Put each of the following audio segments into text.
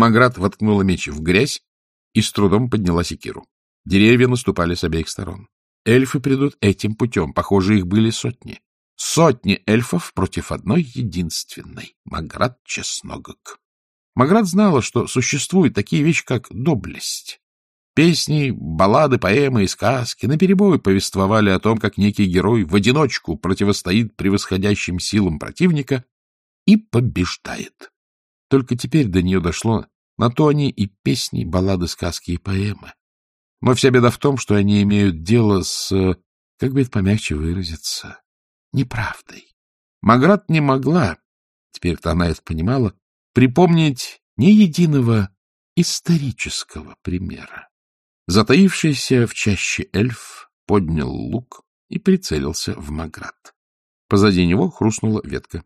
Маград воткнула меч в грязь и с трудом подняла секиру. Деревья наступали с обеих сторон. Эльфы придут этим путем. Похоже, их были сотни. Сотни эльфов против одной единственной — Маград Чесногок. Маград знала, что существуют такие вещи, как доблесть. Песни, баллады, поэмы и сказки наперебой повествовали о том, как некий герой в одиночку противостоит превосходящим силам противника и побеждает. Только теперь до нее дошло, на то они и песни, баллады, сказки и поэмы. Но вся беда в том, что они имеют дело с, как бы это помягче выразиться, неправдой. Маград не могла, теперь-то она это понимала, припомнить ни единого исторического примера. Затаившийся в чаще эльф поднял лук и прицелился в Маград. Позади него хрустнула ветка.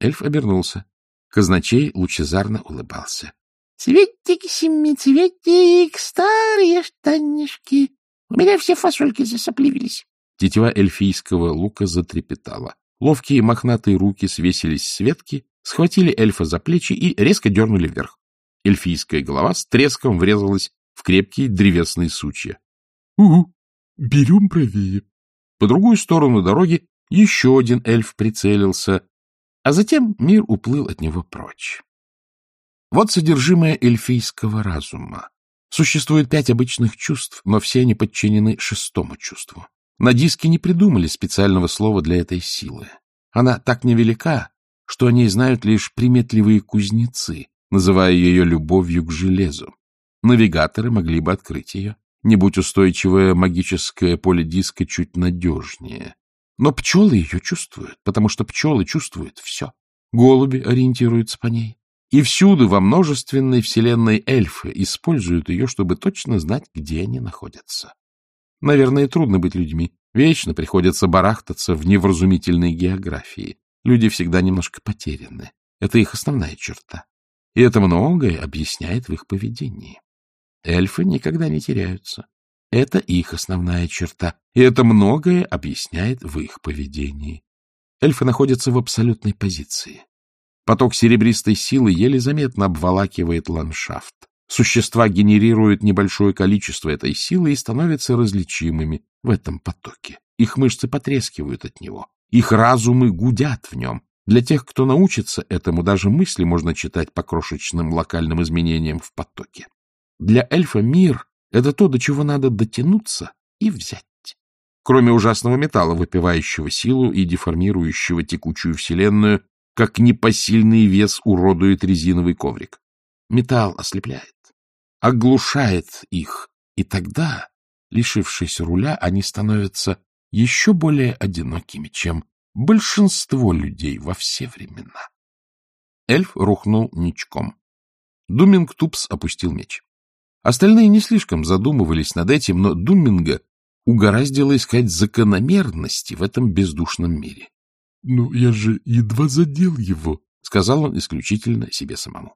Эльф обернулся. Казначей лучезарно улыбался. — Цветик, семицветик, старые штанишки. У меня все фасольки засопливились. Тетива эльфийского лука затрепетала. Ловкие мохнатые руки свесились с ветки, схватили эльфа за плечи и резко дернули вверх. Эльфийская голова с треском врезалась в крепкие древесные сучья. — Угу, берем правее. По другую сторону дороги еще один эльф прицелился, а затем мир уплыл от него прочь. Вот содержимое эльфийского разума. Существует пять обычных чувств, но все они подчинены шестому чувству. На диске не придумали специального слова для этой силы. Она так невелика, что о ней знают лишь приметливые кузнецы, называя ее любовью к железу. Навигаторы могли бы открыть ее, не будь устойчивое магическое поле диска чуть надежнее. Но пчелы ее чувствуют, потому что пчелы чувствуют все. Голуби ориентируются по ней. И всюду во множественной вселенной эльфы используют ее, чтобы точно знать, где они находятся. Наверное, трудно быть людьми. Вечно приходится барахтаться в невразумительной географии. Люди всегда немножко потеряны. Это их основная черта. И это многое объясняет в их поведении. Эльфы никогда не теряются. Это их основная черта, и это многое объясняет в их поведении. Эльфы находятся в абсолютной позиции. Поток серебристой силы еле заметно обволакивает ландшафт. Существа генерируют небольшое количество этой силы и становятся различимыми в этом потоке. Их мышцы потрескивают от него, их разумы гудят в нем. Для тех, кто научится этому, даже мысли можно читать по крошечным локальным изменениям в потоке. Для эльфа мир это то, до чего надо дотянуться и взять. Кроме ужасного металла, выпивающего силу и деформирующего текучую вселенную, как непосильный вес уродует резиновый коврик. Металл ослепляет, оглушает их, и тогда, лишившись руля, они становятся еще более одинокими, чем большинство людей во все времена. Эльф рухнул ничком. Думинг Тупс опустил меч. Остальные не слишком задумывались над этим, но Думинга угораздило искать закономерности в этом бездушном мире. — Ну, я же едва задел его, — сказал он исключительно себе самому.